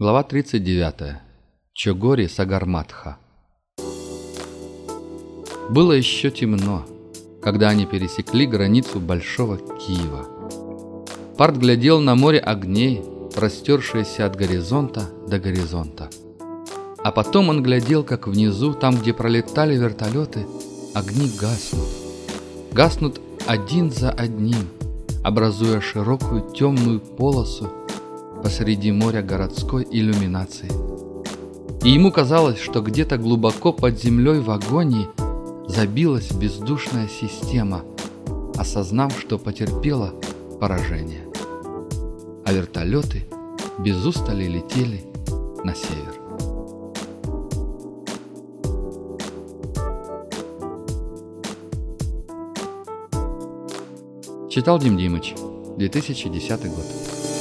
Глава 39. Чогори Сагарматха. Было еще темно, когда они пересекли границу Большого Киева. Парт глядел на море огней, простершееся от горизонта до горизонта. А потом он глядел, как внизу, там, где пролетали вертолеты, огни гаснут. Гаснут один за одним, образуя широкую темную полосу посреди моря городской иллюминации. И ему казалось, что где-то глубоко под землей в агонии забилась бездушная система, осознав, что потерпела поражение. А вертолеты без устали летели на север. Читал Дим Димыч, 2010 год.